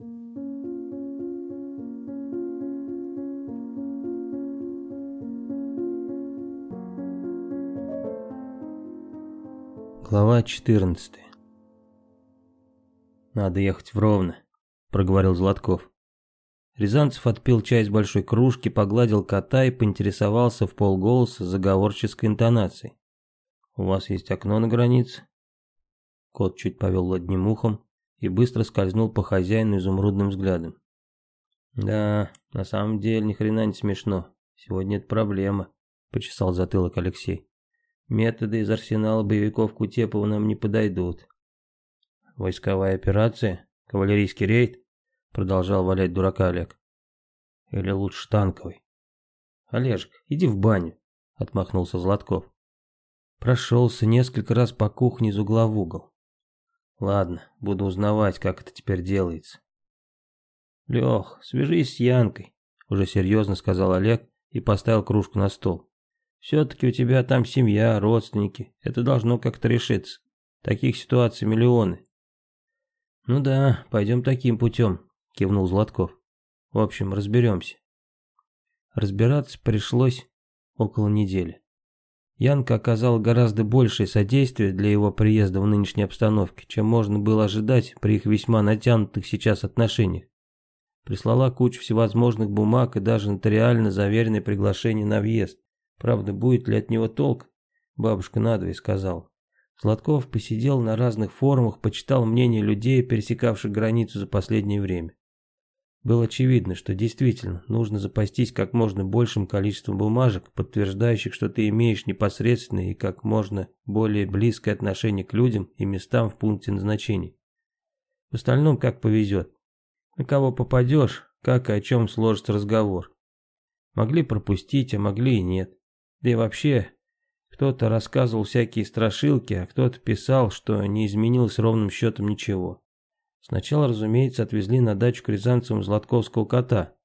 Глава 14 «Надо ехать в Ровно», — проговорил Златков. Рязанцев отпил чай из большой кружки, погладил кота и поинтересовался в полголоса заговорческой интонацией. «У вас есть окно на границе?» Кот чуть повел одним ухом и быстро скользнул по хозяину изумрудным взглядом. «Да, на самом деле ни хрена не смешно. Сегодня это проблема», — почесал затылок Алексей. Методы из арсенала боевиков Кутепова нам не подойдут. Войсковая операция? Кавалерийский рейд? Продолжал валять дурака Олег. Или лучше танковый? Олежек, иди в баню, отмахнулся Златков. Прошелся несколько раз по кухне из угла в угол. Ладно, буду узнавать, как это теперь делается. Лех, свяжись с Янкой, уже серьезно сказал Олег и поставил кружку на стол. Все-таки у тебя там семья, родственники. Это должно как-то решиться. Таких ситуаций миллионы. Ну да, пойдем таким путем, кивнул Златков. В общем, разберемся. Разбираться пришлось около недели. Янка оказал гораздо большее содействие для его приезда в нынешней обстановке, чем можно было ожидать при их весьма натянутых сейчас отношениях. Прислала кучу всевозможных бумаг и даже нотариально заверенное приглашение на въезд. Правда, будет ли от него толк, бабушка надвое сказал. Сладков посидел на разных форумах, почитал мнения людей, пересекавших границу за последнее время. Было очевидно, что действительно нужно запастись как можно большим количеством бумажек, подтверждающих, что ты имеешь непосредственное и как можно более близкое отношение к людям и местам в пункте назначения. В остальном как повезет. На кого попадешь, как и о чем сложится разговор. Могли пропустить, а могли и нет. Да и вообще, кто-то рассказывал всякие страшилки, а кто-то писал, что не изменилось ровным счетом ничего. Сначала, разумеется, отвезли на дачу к Рязанцевым Златковского кота.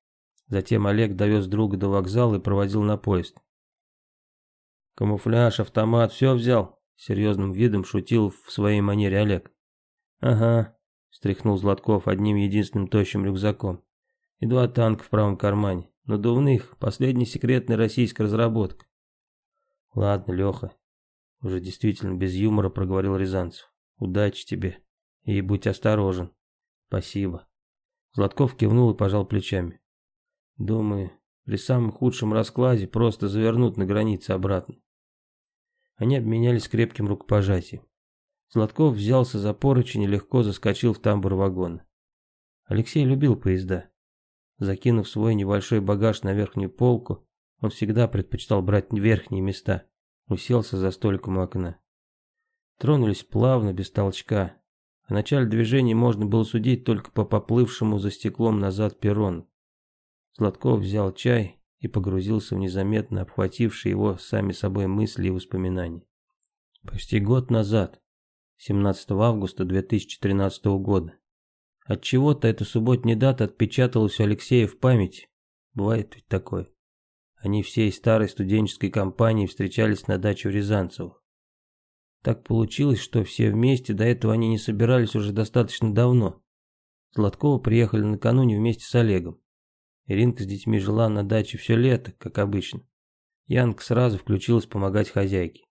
Затем Олег довез друга до вокзала и проводил на поезд. «Камуфляж, автомат, все взял?» Серьезным видом шутил в своей манере Олег. «Ага», — стряхнул Златков одним единственным тощим рюкзаком. «И два танка в правом кармане. Надувных, последняя секретная российская разработка. Ладно, Леха. Уже действительно без юмора проговорил Рязанцев. Удачи тебе. И будь осторожен. Спасибо. Златков кивнул и пожал плечами. Думаю, при самом худшем раскладе просто завернут на границе обратно. Они обменялись крепким рукопожатием. Златков взялся за поручень и легко заскочил в тамбур вагона. Алексей любил поезда. Закинув свой небольшой багаж на верхнюю полку, он всегда предпочитал брать верхние места. Уселся за столиком у окна. Тронулись плавно, без толчка. О начале движения можно было судить только по поплывшему за стеклом назад перрону. Сладков взял чай и погрузился в незаметно обхватившие его сами собой мысли и воспоминания. Почти год назад, 17 августа 2013 года. От чего то эта субботняя дата отпечаталась у Алексея в памяти. Бывает ведь такое. Они всей старой студенческой компанией встречались на даче у Рязанцевых. Так получилось, что все вместе, до этого они не собирались уже достаточно давно. Златкова приехали накануне вместе с Олегом. Иринка с детьми жила на даче все лето, как обычно. Янка сразу включилась помогать хозяйке.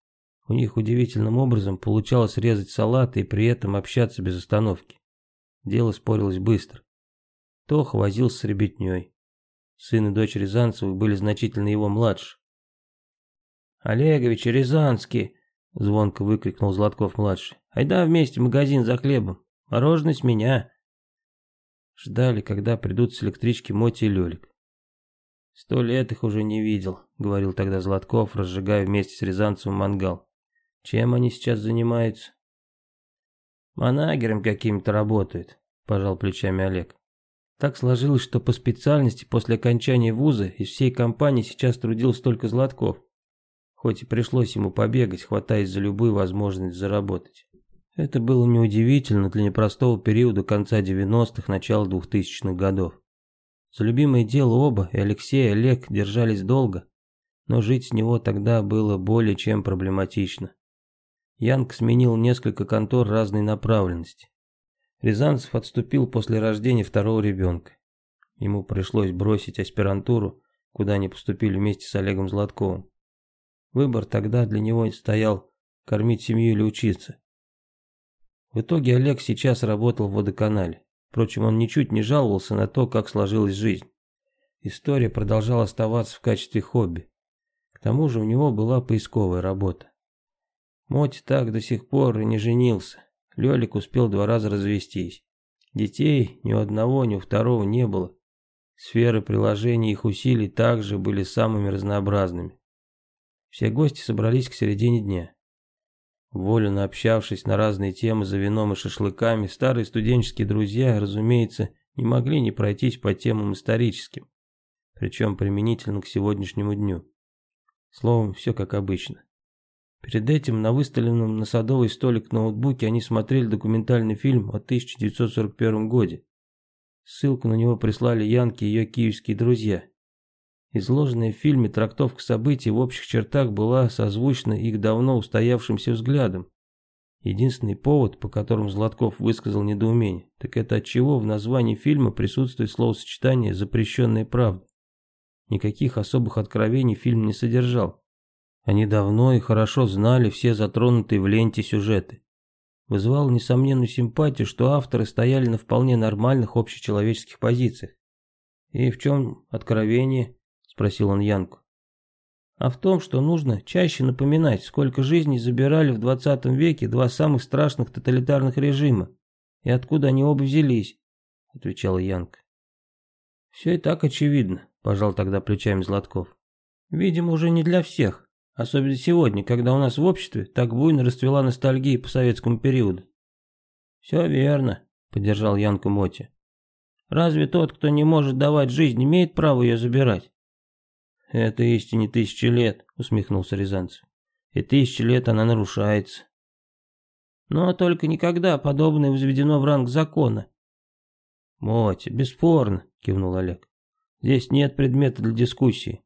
У них удивительным образом получалось резать салаты и при этом общаться без остановки. Дело спорилось быстро. Тоха возился с ребятней. Сын и дочь Рязанцевых были значительно его младше. «Олегович, Рязанский!» — звонко выкрикнул Златков-младший. «Айда вместе в магазин за хлебом. Мороженое с меня!» Ждали, когда придут с электрички Моти и Лёлик. «Сто лет их уже не видел», — говорил тогда Златков, разжигая вместе с Рязанцевым мангал. «Чем они сейчас занимаются?» «Манагером каким-то работают», — пожал плечами Олег. Так сложилось, что по специальности после окончания вуза из всей компании сейчас трудился только Златков. Хоть и пришлось ему побегать, хватаясь за любую возможность заработать. Это было неудивительно для непростого периода конца 90-х, начала 2000-х годов. За любимое дело оба, и Алексей, и Олег, держались долго, но жить с него тогда было более чем проблематично. Янг сменил несколько контор разной направленности. Рязанцев отступил после рождения второго ребенка. Ему пришлось бросить аспирантуру, куда они поступили вместе с Олегом Златковым. Выбор тогда для него стоял кормить семью или учиться. В итоге Олег сейчас работал в водоканале. Впрочем, он ничуть не жаловался на то, как сложилась жизнь. История продолжала оставаться в качестве хобби. К тому же у него была поисковая работа. Моть так до сих пор и не женился. Лёлик успел два раза развестись. Детей ни у одного, ни у второго не было. Сферы приложения их усилий также были самыми разнообразными. Все гости собрались к середине дня. Волю наобщавшись на разные темы за вином и шашлыками, старые студенческие друзья, разумеется, не могли не пройтись по темам историческим, причем применительно к сегодняшнему дню. Словом, все как обычно. Перед этим на выставленном на садовый столик ноутбуке они смотрели документальный фильм о 1941 годе. Ссылку на него прислали Янки и ее киевские друзья. Изложенная в фильме трактовка событий в общих чертах была созвучна их давно устоявшимся взглядам. Единственный повод, по которому Златков высказал недоумение, так это отчего в названии фильма присутствует словосочетание «запрещенная правда». Никаких особых откровений фильм не содержал. Они давно и хорошо знали все затронутые в ленте сюжеты. Вызывало несомненную симпатию, что авторы стояли на вполне нормальных общечеловеческих позициях. И в чем откровение? Спросил он Янку. А в том, что нужно чаще напоминать, сколько жизней забирали в 20 веке два самых страшных тоталитарных режима, и откуда они оба взялись, отвечала Янка. Все и так очевидно, пожал тогда плечами Златков. Видимо, уже не для всех, особенно сегодня, когда у нас в обществе так буйно расцвела ностальгия по советскому периоду. Все верно, поддержал Янку Моти. Разве тот, кто не может давать жизнь, имеет право ее забирать? «Это истине тысячи лет», — усмехнулся Рязанцев. «И тысячи лет она нарушается». «Но только никогда подобное возведено в ранг закона». «Мотя, бесспорно», — кивнул Олег. «Здесь нет предмета для дискуссии».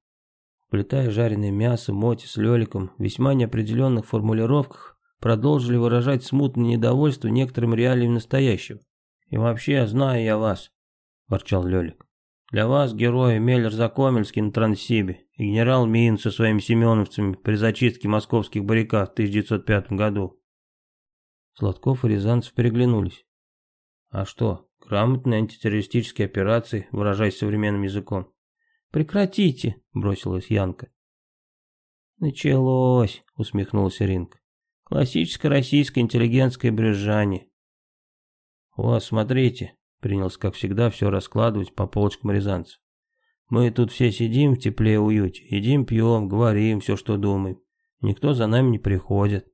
Плетая жареное мясо, Моти с Леликом в весьма неопределенных формулировках продолжили выражать смутное недовольство некоторым реалиям настоящего. «И вообще, знаю я вас», — ворчал Лелик. Для вас герои Меллер Закомельский на Транссибе и генерал Мин со своими семеновцами при зачистке московских баррикад в 1905 году. Сладков и Рязанцев переглянулись. А что, грамотные антитеррористические операции, выражаясь современным языком? Прекратите, бросилась Янка. Началось, усмехнулась Ринка. Классическое российское интеллигентское брюзжание. Вот, смотрите, Принялся, как всегда, все раскладывать по полочкам рязанцев. Мы тут все сидим в тепле и уюте, едим, пьем, говорим все, что думаем. Никто за нами не приходит.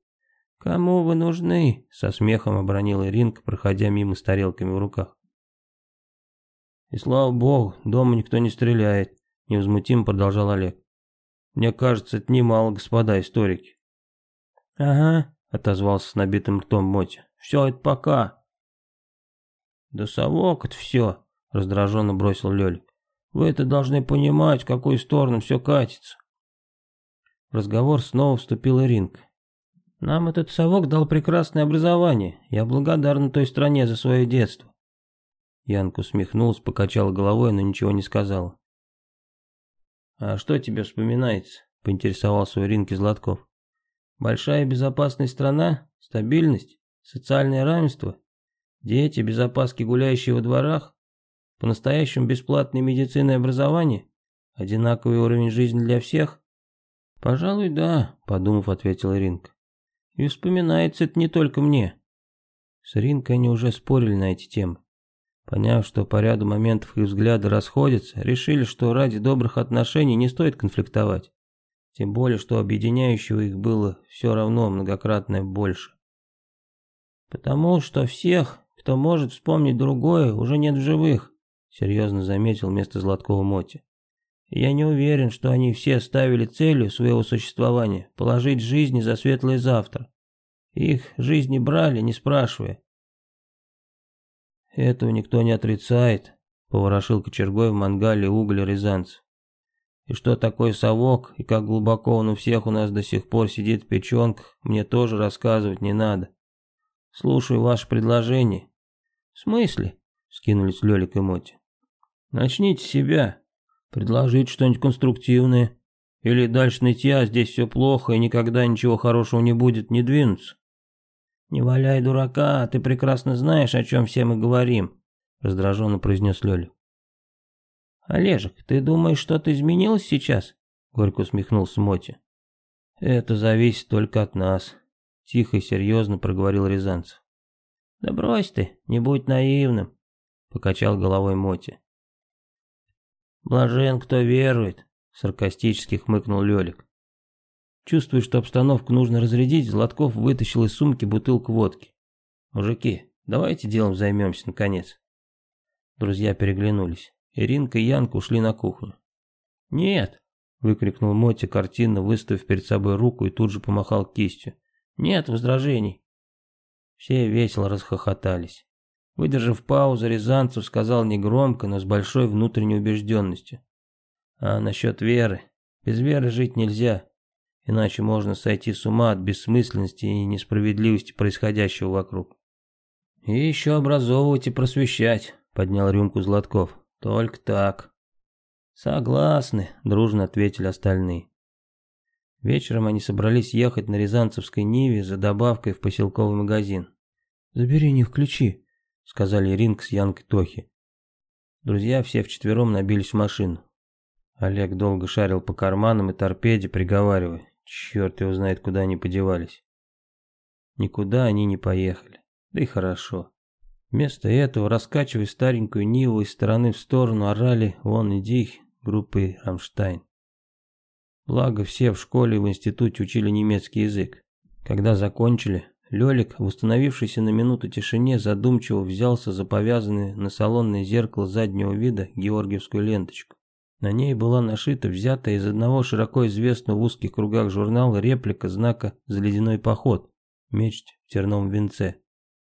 «Кому вы нужны?» — со смехом обронила Иринка, проходя мимо с тарелками в руках. «И слава богу, дома никто не стреляет», — невозмутимо продолжал Олег. «Мне кажется, это немало, господа историки». «Ага», — отозвался с набитым ртом Мотя. «Все это пока. «Да совок это все», — раздраженно бросил Лёлик. «Вы это должны понимать, в какую сторону все катится». В разговор снова вступила Ринка. «Нам этот совок дал прекрасное образование. Я благодарна той стране за свое детство». Янка усмехнулась, покачала головой, но ничего не сказала. «А что тебе вспоминается?» — поинтересовался у Ринки Златков. «Большая безопасная страна? Стабильность? Социальное равенство? Дети, безопаски, гуляющие во дворах, по-настоящему бесплатной медицина образование, одинаковый уровень жизни для всех? Пожалуй, да, подумав, ответила Ринка. И вспоминается это не только мне. С Ринкой они уже спорили на эти темы. Поняв, что по ряду моментов их взгляды расходятся, решили, что ради добрых отношений не стоит конфликтовать. Тем более, что объединяющего их было все равно многократно больше. Потому что всех, кто может вспомнить другое, уже нет в живых, серьезно заметил вместо Златкова Моти. Я не уверен, что они все ставили целью своего существования положить жизни за светлое завтра. Их жизни брали, не спрашивая. Этого никто не отрицает, поворошил кочергой в мангале уголь рязанцев. И что такое совок, и как глубоко он у всех у нас до сих пор сидит в печенках, мне тоже рассказывать не надо. Слушаю ваше предложение. «В смысле?» — скинулись Лёлик и Моти. «Начните с себя. Предложить что-нибудь конструктивное. Или дальше нытья, здесь все плохо и никогда ничего хорошего не будет, не двинуться». «Не валяй дурака, ты прекрасно знаешь, о чем все мы говорим», — раздраженно произнес Лёлик. «Олежек, ты думаешь, что-то изменилось сейчас?» — горько усмехнулся Моти. «Это зависит только от нас», — тихо и серьезно проговорил Рязанцев. «Да брось ты, не будь наивным», — покачал головой Моти. «Блажен, кто верует», — саркастически хмыкнул Лёлик. Чувствуя, что обстановку нужно разрядить, Златков вытащил из сумки бутылку водки. «Мужики, давайте делом займемся, наконец». Друзья переглянулись. Иринка и Янка ушли на кухню. «Нет!» — выкрикнул Мотя картинно, выставив перед собой руку и тут же помахал кистью. «Нет возражений!» Все весело расхохотались. Выдержав паузу, Рязанцев сказал негромко, но с большой внутренней убежденностью. «А насчет веры? Без веры жить нельзя. Иначе можно сойти с ума от бессмысленности и несправедливости происходящего вокруг. И еще образовывать и просвещать, поднял рюмку Златков. Только так. Согласны, дружно ответили остальные. Вечером они собрались ехать на Рязанцевской Ниве за добавкой в поселковый магазин. «Забери не включи», — сказали Ринг с Янкой Тохи. Друзья все вчетвером набились в машину. Олег долго шарил по карманам и торпеде, приговаривая. Черт его знает, куда они подевались. Никуда они не поехали. Да и хорошо. Вместо этого, раскачивая старенькую Ниву из стороны в сторону, орали «Вон иди» группы «Рамштайн». Благо, все в школе и в институте учили немецкий язык. Когда закончили, Лёлик, в установившейся на минуту тишине, задумчиво взялся за повязанное на салонное зеркало заднего вида георгиевскую ленточку. На ней была нашита взятая из одного широко известного в узких кругах журнала реплика знака «За ледяной поход» – меч в терном венце.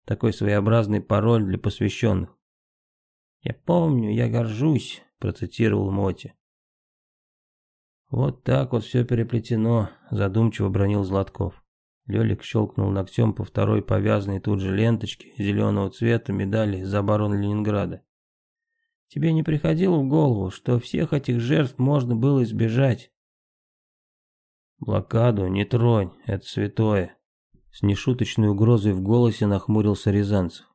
Такой своеобразный пароль для посвященных. «Я помню, я горжусь», – процитировал Моти. «Вот так вот все переплетено», – задумчиво бронил Златков. Лёлик щелкнул ногтем по второй повязанной тут же ленточке зеленого цвета медали за оборону Ленинграда. Тебе не приходило в голову, что всех этих жертв можно было избежать? Блокаду не тронь, это святое. С нешуточной угрозой в голосе нахмурился Рязанцев.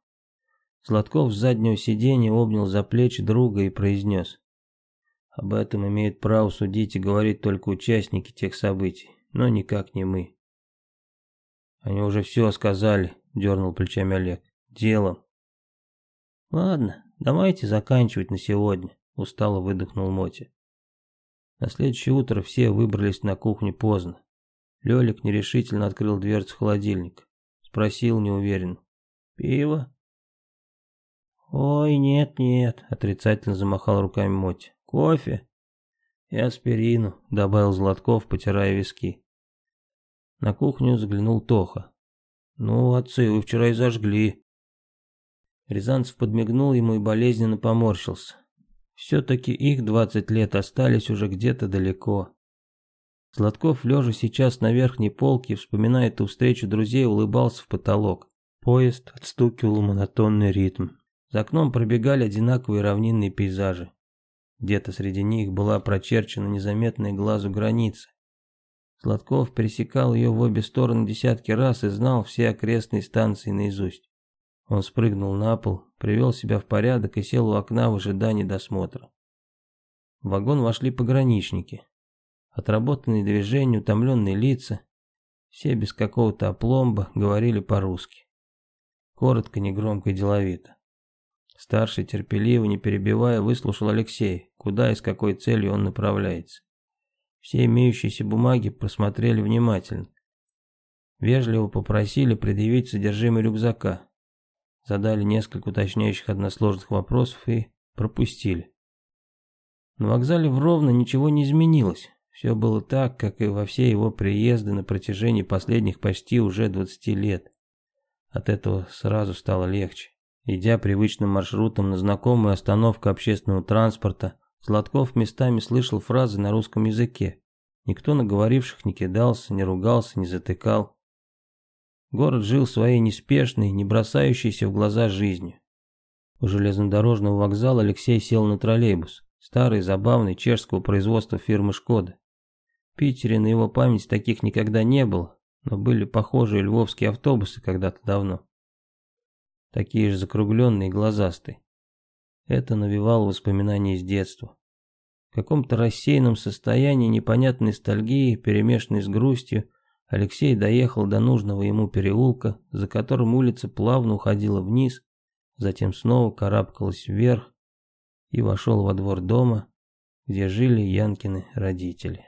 Сладков с заднего сиденья обнял за плечи друга и произнес. Об этом имеют право судить и говорить только участники тех событий, но никак не мы. Они уже все сказали, дернул плечами Олег. Делом. Ладно, «Давайте заканчивать на сегодня», — устало выдохнул Моти. На следующее утро все выбрались на кухню поздно. Лёлик нерешительно открыл дверцу холодильника. Спросил неуверенно. «Пиво?» «Ой, нет-нет», — отрицательно замахал руками Моти. «Кофе?» «И аспирину», — добавил Златков, потирая виски. На кухню заглянул Тоха. «Ну, отцы, вы вчера и зажгли», Рязанцев подмигнул ему и болезненно поморщился. Все-таки их двадцать лет остались уже где-то далеко. Сладков, лежа сейчас на верхней полке, вспоминая ту встречу друзей, улыбался в потолок. Поезд отстукивал монотонный ритм. За окном пробегали одинаковые равнинные пейзажи. Где-то среди них была прочерчена незаметная глазу граница. Сладков пересекал ее в обе стороны десятки раз и знал все окрестные станции наизусть. Он спрыгнул на пол, привел себя в порядок и сел у окна в ожидании досмотра. В вагон вошли пограничники. Отработанные движения, утомленные лица. Все без какого-то опломба говорили по-русски. Коротко, негромко и деловито. Старший терпеливо, не перебивая, выслушал Алексей, куда и с какой целью он направляется. Все имеющиеся бумаги просмотрели внимательно. Вежливо попросили предъявить содержимое рюкзака задали несколько уточняющих односложных вопросов и пропустили. На вокзале в Ровно ничего не изменилось. Все было так, как и во все его приезды на протяжении последних почти уже 20 лет. От этого сразу стало легче. Идя привычным маршрутом на знакомую остановку общественного транспорта, Сладков местами слышал фразы на русском языке. Никто на говоривших не кидался, не ругался, не затыкал. Город жил своей неспешной, не бросающейся в глаза жизнью. У железнодорожного вокзала Алексей сел на троллейбус, старый, забавный, чешского производства фирмы «Шкода». В Питере на его память таких никогда не было, но были похожие львовские автобусы когда-то давно. Такие же закругленные и глазастые. Это навевало воспоминания из детства. В каком-то рассеянном состоянии непонятной ностальгии, перемешанной с грустью, Алексей доехал до нужного ему переулка, за которым улица плавно уходила вниз, затем снова карабкалась вверх и вошел во двор дома, где жили Янкины родители.